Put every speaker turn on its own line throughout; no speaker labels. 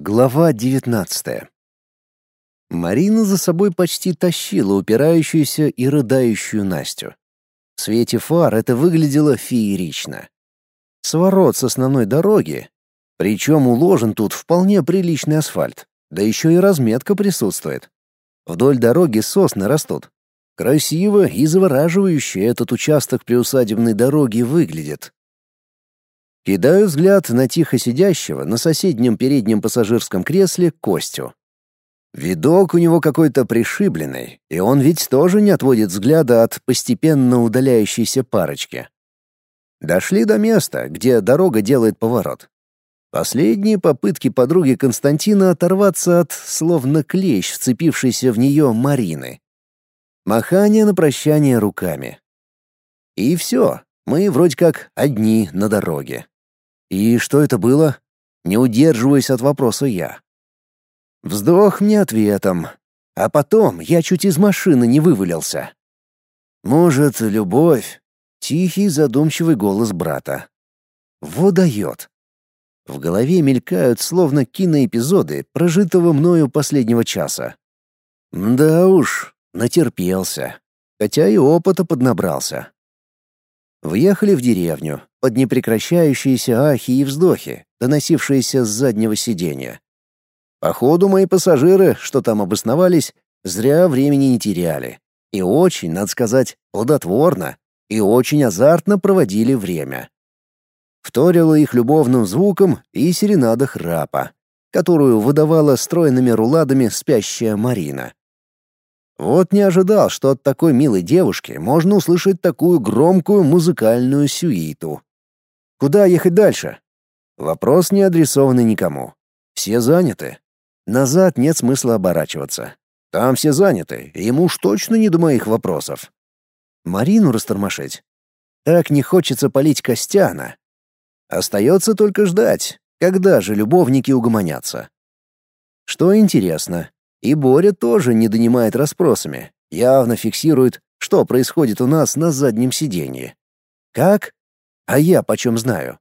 Глава девятнадцатая. Марина за собой почти тащила упирающуюся и рыдающую Настю. В свете фар это выглядело феерично. Сворот с основной дороги, причем уложен тут вполне приличный асфальт, да еще и разметка присутствует. Вдоль дороги сосны растут. Красиво и завораживающе этот участок приусадебной дороги выглядит. Кидаю взгляд на тихо сидящего на соседнем переднем пассажирском кресле Костю. Видок у него какой-то пришибленный, и он ведь тоже не отводит взгляда от постепенно удаляющейся парочки. Дошли до места, где дорога делает поворот. Последние попытки подруги Константина оторваться от, словно клещ, вцепившейся в нее Марины. Махание на прощание руками. И все, мы вроде как одни на дороге. «И что это было?» Не удерживаясь от вопроса я. Вздох мне ответом. А потом я чуть из машины не вывалился. «Может, любовь?» Тихий задумчивый голос брата. «Вот дает!» В голове мелькают словно киноэпизоды прожитого мною последнего часа. Да уж, натерпелся. Хотя и опыта поднабрался. Въехали в деревню, под непрекращающиеся ахи и вздохи, доносившиеся с заднего сиденья. Походу, мои пассажиры, что там обосновались, зря времени не теряли. И очень, надо сказать, плодотворно и очень азартно проводили время. Вторило их любовным звуком и серенада храпа, которую выдавала стройными руладами спящая Марина. Вот не ожидал, что от такой милой девушки можно услышать такую громкую музыкальную сюиту. Куда ехать дальше? Вопрос не адресованный никому. Все заняты. Назад нет смысла оборачиваться. Там все заняты, ему уж точно не до моих вопросов. Марину растормошить? Так не хочется полить Костяна. Остается только ждать, когда же любовники угомонятся. Что интересно, и Боря тоже не донимает расспросами, явно фиксирует, что происходит у нас на заднем сиденье. Как? А я почем знаю?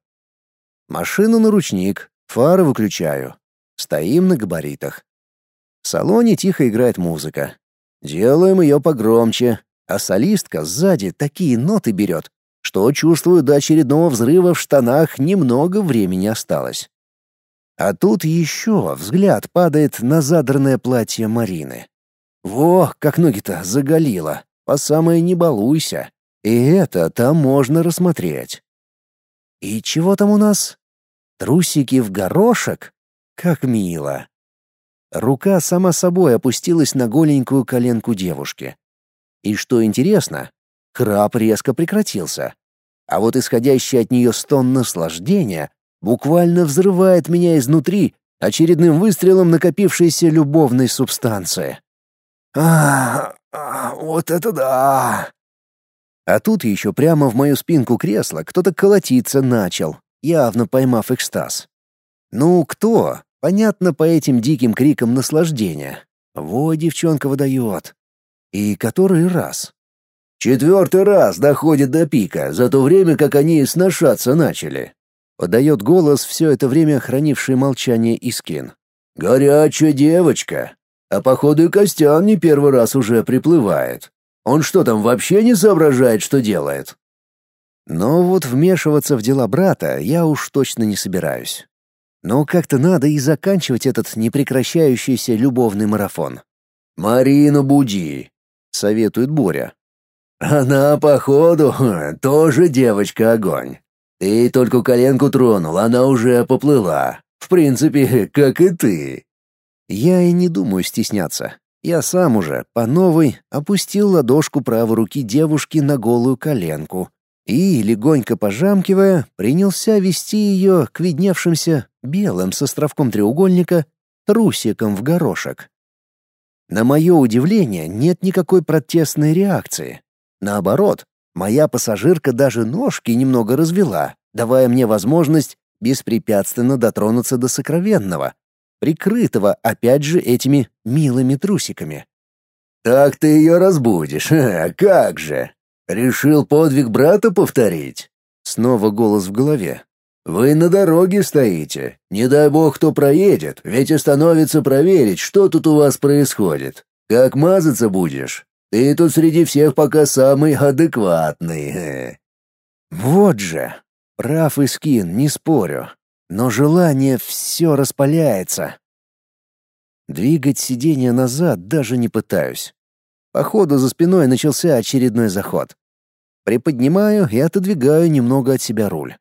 Машину на ручник, фары выключаю. Стоим на габаритах. В салоне тихо играет музыка. Делаем ее погромче, а солистка сзади такие ноты берет, что чувствую до очередного взрыва в штанах немного времени осталось. А тут еще взгляд падает на задранное платье Марины. Во, как ноги-то заголила, по самое не балуйся. И это там можно рассмотреть. И чего там у нас? Трусики в горошек? Как мило. Рука сама собой опустилась на голенькую коленку девушки. И что интересно, храп резко прекратился. А вот исходящий от нее стон наслаждения буквально взрывает меня изнутри очередным выстрелом накопившейся любовной субстанции. А, а вот это да! А тут еще прямо в мою спинку кресла кто-то колотиться начал, явно поймав экстаз. Ну, кто? Понятно по этим диким крикам наслаждения. Во, девчонка выдает. И который раз? Четвертый раз доходит до пика, за то время, как они сношаться начали. Подает голос все это время хранивший молчание Искин. «Горячая девочка! А походу и Костян не первый раз уже приплывает. Он что там, вообще не соображает, что делает?» Но вот вмешиваться в дела брата я уж точно не собираюсь. Но как-то надо и заканчивать этот непрекращающийся любовный марафон. «Марину буди», — советует Боря. «Она, походу, тоже девочка-огонь. Ты только коленку тронул, она уже поплыла. В принципе, как и ты. Я и не думаю стесняться. Я сам уже, по новой, опустил ладошку правой руки девушки на голую коленку и, легонько пожамкивая, принялся вести ее к видневшимся белым с островком треугольника трусиком в горошек. На мое удивление, нет никакой протестной реакции. Наоборот, Моя пассажирка даже ножки немного развела, давая мне возможность беспрепятственно дотронуться до сокровенного, прикрытого опять же этими милыми трусиками. «Так ты ее разбудишь, а как же? Решил подвиг брата повторить?» Снова голос в голове. Вы на дороге стоите. Не дай бог кто проедет, ведь остановится проверить, что тут у вас происходит. Как мазаться будешь? Ты тут среди всех пока самый адекватный. Вот же. Прав Искин, не спорю. Но желание все распаляется. Двигать сиденье назад даже не пытаюсь. Походу за спиной начался очередной заход. Приподнимаю и отодвигаю немного от себя руль.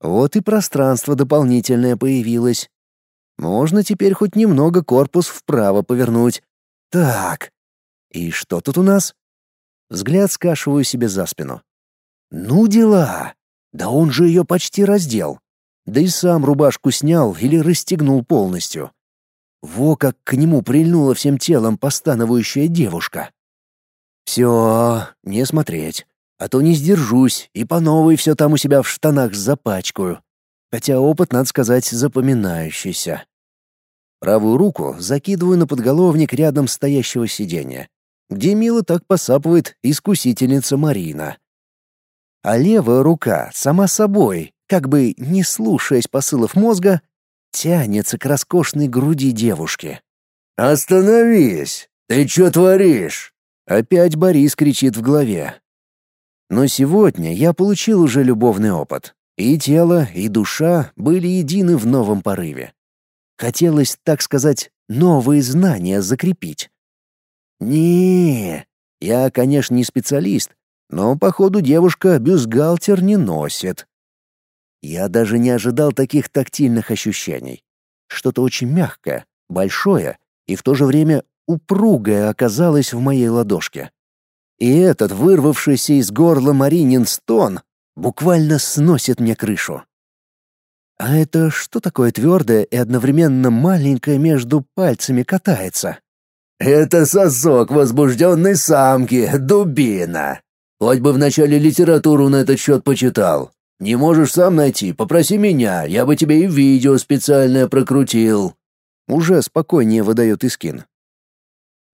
Вот и пространство дополнительное появилось. Можно теперь хоть немного корпус вправо повернуть. Так. И что тут у нас? Взгляд скашиваю себе за спину. Ну дела. Да он же ее почти раздел. Да и сам рубашку снял или расстегнул полностью. Во как к нему прильнула всем телом постановающая девушка. Все, не смотреть а то не сдержусь и по новой все там у себя в штанах запачкаю. Хотя опыт, надо сказать, запоминающийся. Правую руку закидываю на подголовник рядом стоящего сиденья, где мило так посапывает искусительница Марина. А левая рука, сама собой, как бы не слушаясь посылов мозга, тянется к роскошной груди девушки. «Остановись! Ты что творишь?» Опять Борис кричит в голове. Но сегодня я получил уже любовный опыт. И тело, и душа были едины в новом порыве. Хотелось, так сказать, новые знания закрепить. Не я, конечно, не специалист, но, походу, девушка бюстгальтер не носит. Я даже не ожидал таких тактильных ощущений. Что-то очень мягкое, большое и в то же время упругое оказалось в моей ладошке. И этот вырвавшийся из горла Маринин стон буквально сносит мне крышу. А это что такое твердое и одновременно маленькое между пальцами катается? Это сосок возбужденной самки, дубина. Хоть бы вначале литературу на этот счет почитал. Не можешь сам найти, попроси меня, я бы тебе и видео специальное прокрутил. Уже спокойнее выдает Искин.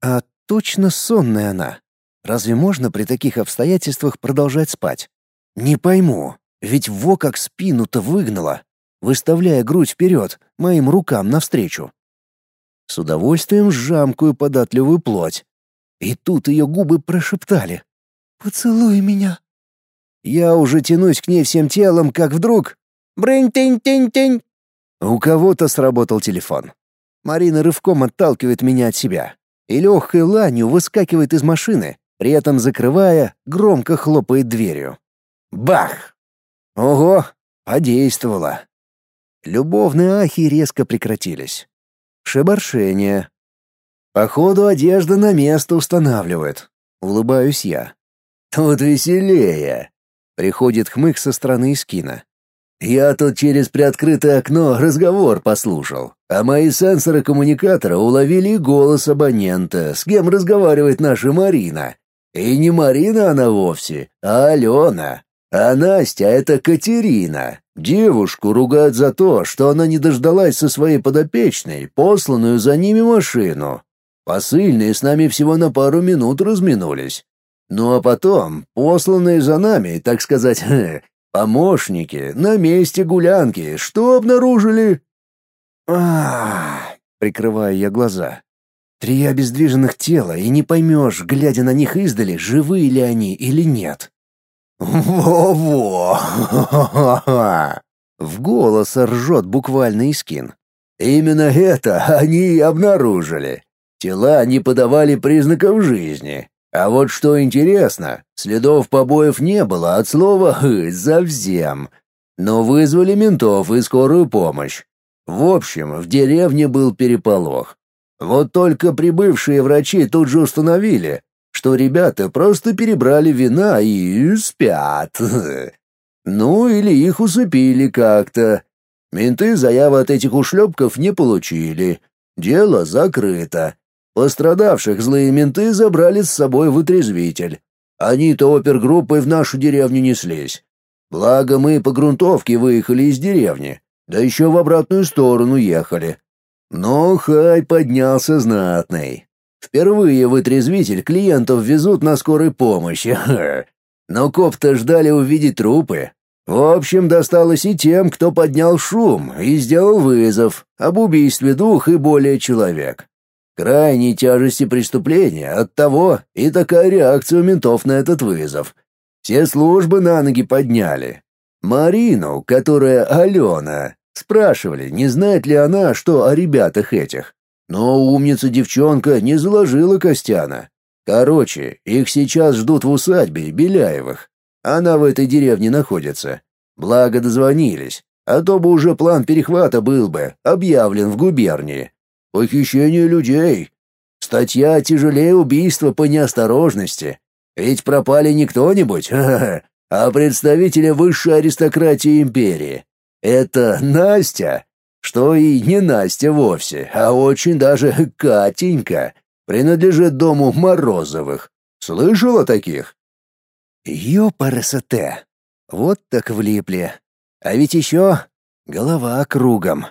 А точно сонная она. Разве можно при таких обстоятельствах продолжать спать? Не пойму, ведь во как спину-то выгнала, выставляя грудь вперед, моим рукам навстречу. С удовольствием сжамкую податливую плоть. И тут ее губы прошептали. «Поцелуй меня». Я уже тянусь к ней всем телом, как вдруг... Брынь-тынь-тынь-тынь! У кого-то сработал телефон. Марина рывком отталкивает меня от себя и легкой ланью выскакивает из машины, при этом закрывая, громко хлопает дверью. Бах! Ого, подействовало. Любовные ахи резко прекратились. Шебаршение. Походу, одежда на место устанавливает. Улыбаюсь я. Тут веселее. Приходит хмык со стороны скина. Я тут через приоткрытое окно разговор послушал, а мои сенсоры коммуникатора уловили голос абонента, с кем разговаривает наша Марина. И не Марина она вовсе, а Алена. А Настя — это Катерина. Девушку ругают за то, что она не дождалась со своей подопечной, посланную за ними машину. Посыльные с нами всего на пару минут разминулись. Ну а потом, посланные за нами, так сказать, помощники, на месте гулянки, что обнаружили? а прикрываю я глаза. Три обездвиженных тела, и не поймешь, глядя на них издали, живые ли они или нет. «Во-во!» В голос ржет буквально Искин. «Именно это они и обнаружили. Тела не подавали признаков жизни. А вот что интересно, следов побоев не было от слова «совсем». Но вызвали ментов и скорую помощь. В общем, в деревне был переполох. Вот только прибывшие врачи тут же установили, что ребята просто перебрали вина и спят. Ну, или их усыпили как-то. Менты заявы от этих ушлепков не получили. Дело закрыто. Пострадавших злые менты забрали с собой в отрезвитель. Они-то опергруппой в нашу деревню неслись. Благо мы по грунтовке выехали из деревни, да еще в обратную сторону ехали. Но хай поднялся знатный. Впервые в отрезвитель клиентов везут на скорой помощи. Но коп-то ждали увидеть трупы. В общем, досталось и тем, кто поднял шум и сделал вызов об убийстве двух и более человек. Крайней тяжести преступления, оттого и такая реакция у ментов на этот вызов. Все службы на ноги подняли. Марину, которая Алена, спрашивали, не знает ли она, что о ребятах этих. Но умница девчонка не заложила Костяна. Короче, их сейчас ждут в усадьбе Беляевых. Она в этой деревне находится. Благо дозвонились, а то бы уже план перехвата был бы объявлен в губернии. Похищение людей. Статья тяжелее убийства по неосторожности. Ведь пропали не кто-нибудь, а представители высшей аристократии империи. Это Настя, что и не Настя вовсе, а очень даже Катенька, принадлежит дому Морозовых. Слышала таких? Ёпарасоте. Вот так влипли. А ведь еще голова кругом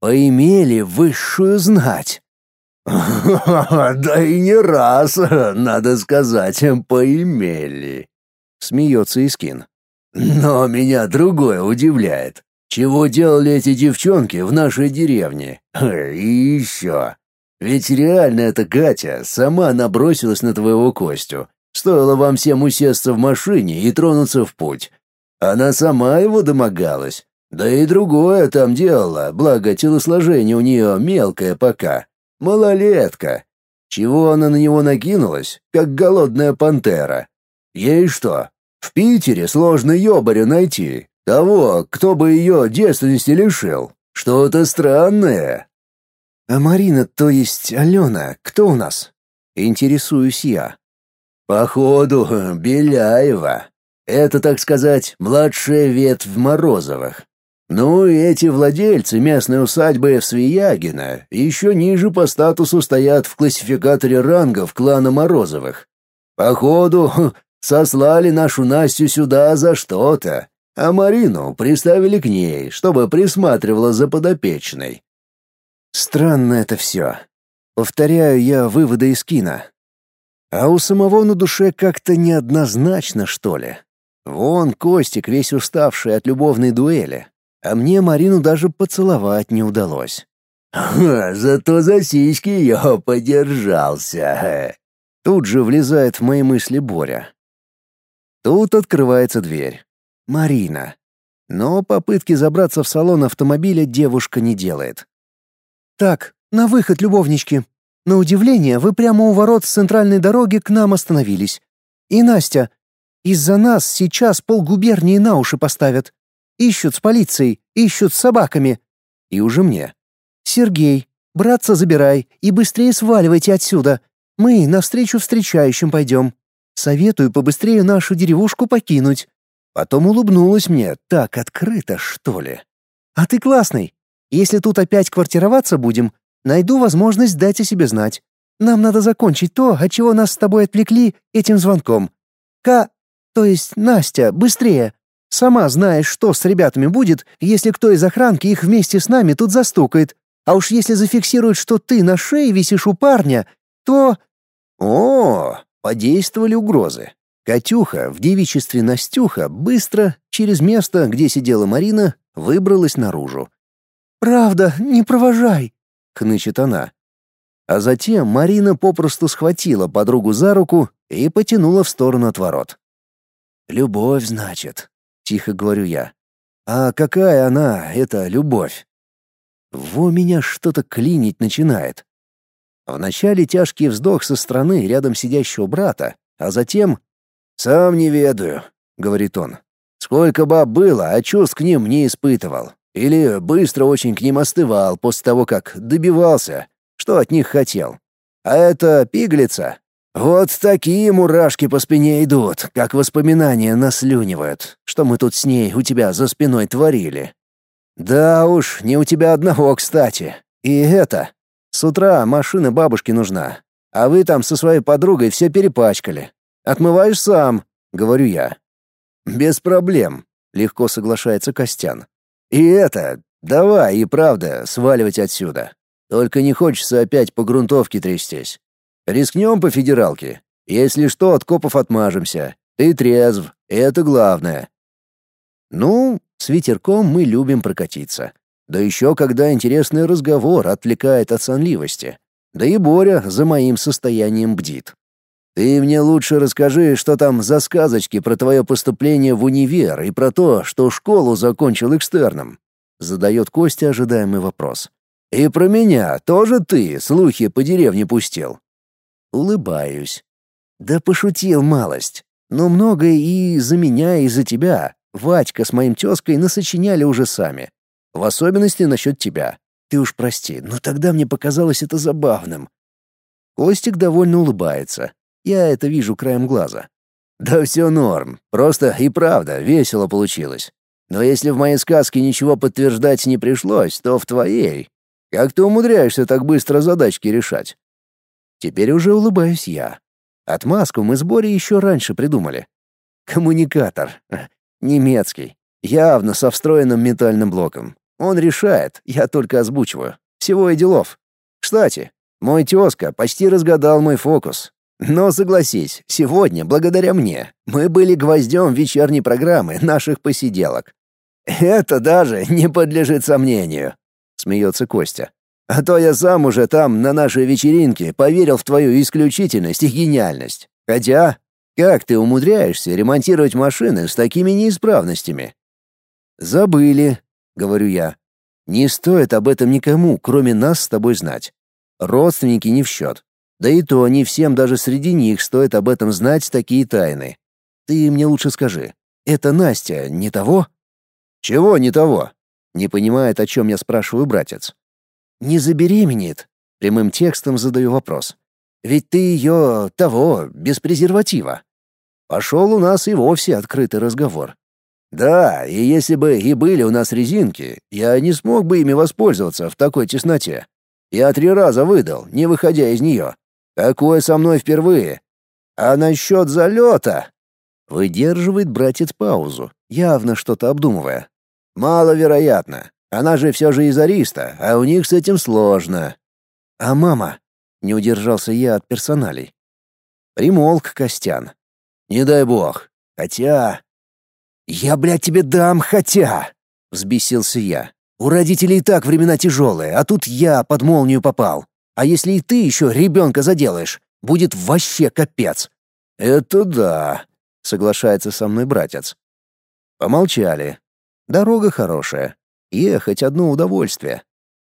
поимели высшую знать. «Да и не раз, надо сказать, поимели», — смеется Искин. «Но меня другое удивляет. Чего делали эти девчонки в нашей деревне? И еще. Ведь реально эта Катя сама набросилась на твоего Костю. Стоило вам всем усесться в машине и тронуться в путь. Она сама его домогалась. Да и другое там делала, благо телосложение у нее мелкое пока. Малолетка. Чего она на него накинулась, как голодная пантера? Ей что, в Питере сложно ёбаря найти, того, кто бы ее девственности лишил. Что-то странное. А Марина, то есть Алена, кто у нас? Интересуюсь я. Походу, Беляева. Это, так сказать, младшая ветвь Морозовых. Ну и эти владельцы местной усадьбы в Свиягино еще ниже по статусу стоят в классификаторе рангов клана Морозовых. Походу, сослали нашу Настю сюда за что-то, а Марину приставили к ней, чтобы присматривала за подопечной. Странно это все. Повторяю я выводы из кино. А у самого на душе как-то неоднозначно, что ли. Вон Костик, весь уставший от любовной дуэли, а мне Марину даже поцеловать не удалось. «Зато за сиськи я подержался!» Тут же влезает в мои мысли Боря. Тут открывается дверь. Марина. Но попытки забраться в салон автомобиля девушка не делает. «Так, на выход, любовнички. На удивление, вы прямо у ворот с центральной дороги к нам остановились. И Настя, из-за нас сейчас полгубернии на уши поставят. Ищут с полицией, ищут с собаками. И уже мне. Сергей, братца забирай и быстрее сваливайте отсюда. Мы навстречу встречающим пойдем. Советую побыстрее нашу деревушку покинуть. Потом улыбнулась мне, так открыто, что ли. А ты классный. Если тут опять квартироваться будем, найду возможность дать о себе знать. Нам надо закончить то, от чего нас с тобой отвлекли этим звонком. К... То есть Настя, быстрее. Сама знаешь, что с ребятами будет, если кто из охранки их вместе с нами тут застукает. А уж если зафиксируют, что ты на шее висишь у парня, то... О, подействовали угрозы. Катюха в девичестве Настюха быстро, через место, где сидела Марина, выбралась наружу. «Правда, не провожай», — хнычет она. А затем Марина попросту схватила подругу за руку и потянула в сторону от ворот. «Любовь, значит», тихо говорю я. А какая она, эта любовь? Во меня что-то клинить начинает. Вначале тяжкий вздох со стороны рядом сидящего брата, а затем «Сам не ведаю», — говорит он. «Сколько баб было, а чувств к ним не испытывал. Или быстро очень к ним остывал после того, как добивался, что от них хотел. А эта пиглица, вот такие мурашки по спине идут, как воспоминания наслюнивают, что мы тут с ней у тебя за спиной творили. Да уж, не у тебя одного, кстати. И это. С утра машина бабушки нужна, а вы там со своей подругой все перепачкали. Отмываешь сам, говорю я. Без проблем, легко соглашается Костян. И это, давай и правда сваливать отсюда. Только не хочется опять по грунтовке трястись. Рискнем по федералке. Если что, от копов отмажемся. Ты трезв, это главное. Ну, с ветерком мы любим прокатиться. Да еще когда интересный разговор отвлекает от сонливости. Да и Боря за моим состоянием бдит. Ты мне лучше расскажи, что там за сказочки про твое поступление в универ и про то, что школу закончил экстерном. Задает Костя ожидаемый вопрос. И про меня тоже ты слухи по деревне пустил. Улыбаюсь. Да пошутил малость. Но многое и за меня, и за тебя. Вадька с моим тёзкой насочиняли уже сами. В особенности насчет тебя. Ты уж прости, но тогда мне показалось это забавным. Костик довольно улыбается. Я это вижу краем глаза. Да все норм. Просто и правда весело получилось. Но если в моей сказке ничего подтверждать не пришлось, то в твоей. Как ты умудряешься так быстро задачки решать? Теперь уже улыбаюсь я. Отмазку мы с Борей еще раньше придумали. Коммуникатор. Немецкий. Явно со встроенным метальным блоком. Он решает, я только озвучиваю. Всего и делов. Кстати, мой тезка почти разгадал мой фокус. Но согласись, сегодня, благодаря мне, мы были гвоздем вечерней программы наших посиделок. Это даже не подлежит сомнению, смеется Костя. А то я сам уже там, на нашей вечеринке, поверил в твою исключительность и гениальность. Хотя, как ты умудряешься ремонтировать машины с такими неисправностями? Забыли, говорю я. Не стоит об этом никому, кроме нас с тобой знать. Родственники не в счет. Да и то не всем даже среди них стоит об этом знать такие тайны. Ты мне лучше скажи, это Настя не того? Чего не того? Не понимает, о чем я спрашиваю братец. Не забеременеет? Прямым текстом задаю вопрос. Ведь ты ее того, без презерватива. Пошел у нас и вовсе открытый разговор. Да, и если бы и были у нас резинки, я не смог бы ими воспользоваться в такой тесноте. Я три раза выдал, не выходя из нее. Такое со мной впервые. А насчет залета...» Выдерживает братец паузу, явно что-то обдумывая. «Маловероятно. Она же все же из Ариста, а у них с этим сложно». «А мама?» — не удержался я от персоналей. Примолк Костян. «Не дай бог. Хотя...» «Я, блядь, тебе дам хотя!» — взбесился я. «У родителей и так времена тяжелые, а тут я под молнию попал. А если и ты еще ребенка заделаешь, будет вообще капец. Это да, соглашается со мной братец. Помолчали. Дорога хорошая. Ехать одно удовольствие.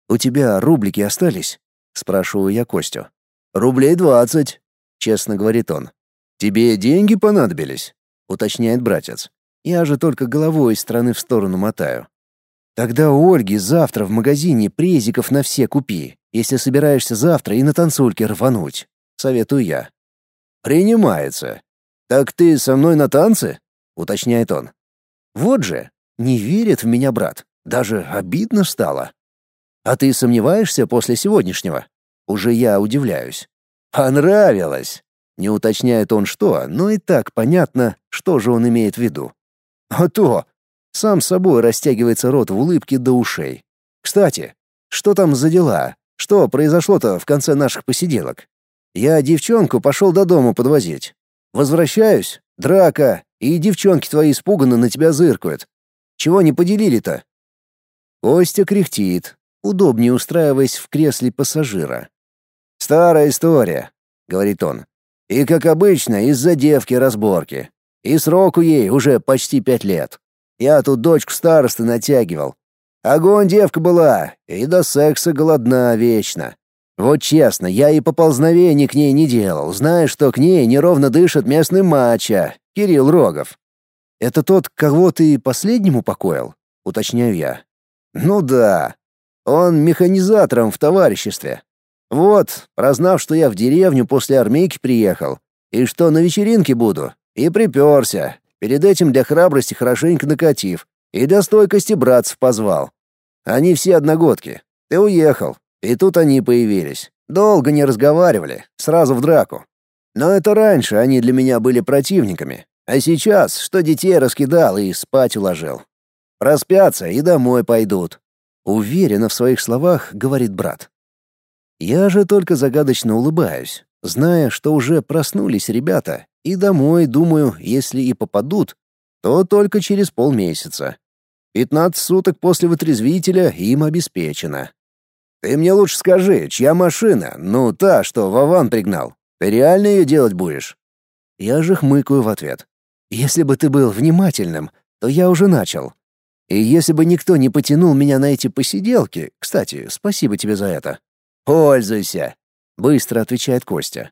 У тебя рублики остались? спрашиваю я Костю. Рублей двадцать, честно говорит он. Тебе деньги понадобились? уточняет братец. Я же только головой из стороны в сторону мотаю. Тогда у Ольги завтра в магазине презиков на все купи если собираешься завтра и на танцульке рвануть. Советую я. Принимается. Так ты со мной на танцы? уточняет он. Вот же, не верит в меня брат. Даже обидно стало. А ты сомневаешься после сегодняшнего? Уже я удивляюсь. Понравилось. Не уточняет он что, но и так понятно, что же он имеет в виду. А то сам собой растягивается рот в улыбке до ушей. Кстати, что там за дела? Что произошло-то в конце наших посиделок? Я девчонку пошел до дома подвозить. Возвращаюсь, драка, и девчонки твои испуганно на тебя зыркают. Чего не поделили-то?» Костя кряхтит, удобнее устраиваясь в кресле пассажира. «Старая история», — говорит он. «И, как обычно, из-за девки разборки. И сроку ей уже почти пять лет. Я тут дочку старосты натягивал, Огонь девка была, и до секса голодна вечно. Вот честно, я и поползновений к ней не делал, зная, что к ней неровно дышит местный мачо, Кирилл Рогов. Это тот, кого ты последнему покоил? Уточняю я. Ну да. Он механизатором в товариществе. Вот, прознав, что я в деревню после армейки приехал, и что на вечеринке буду, и приперся, перед этим для храбрости хорошенько накатив, и до стойкости братцев позвал. Они все одногодки. Ты уехал, и тут они появились. Долго не разговаривали, сразу в драку. Но это раньше они для меня были противниками, а сейчас, что детей раскидал и спать уложил. Проспятся и домой пойдут. Уверенно в своих словах говорит брат. Я же только загадочно улыбаюсь, зная, что уже проснулись ребята, и домой, думаю, если и попадут, то только через полмесяца. 15 суток после вытрезвителя им обеспечено. Ты мне лучше скажи, чья машина, ну та, что Вован пригнал. Ты реально ее делать будешь? Я же хмыкаю в ответ. Если бы ты был внимательным, то я уже начал. И если бы никто не потянул меня на эти посиделки, кстати, спасибо тебе за это. Пользуйся, быстро отвечает Костя.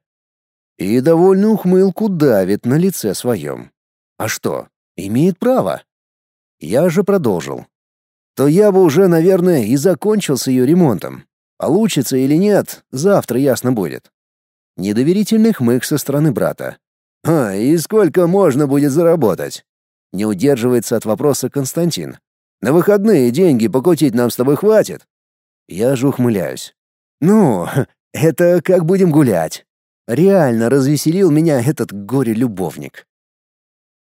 И довольно ухмылку давит на лице своем. А что? Имеет право. Я же продолжил. То я бы уже, наверное, и закончил с ее ремонтом. Получится или нет, завтра ясно будет. Недоверительный хмык со стороны брата. «А, и сколько можно будет заработать?» Не удерживается от вопроса Константин. «На выходные деньги покутить нам с тобой хватит?» Я же ухмыляюсь. «Ну, это как будем гулять?» Реально развеселил меня этот горе-любовник.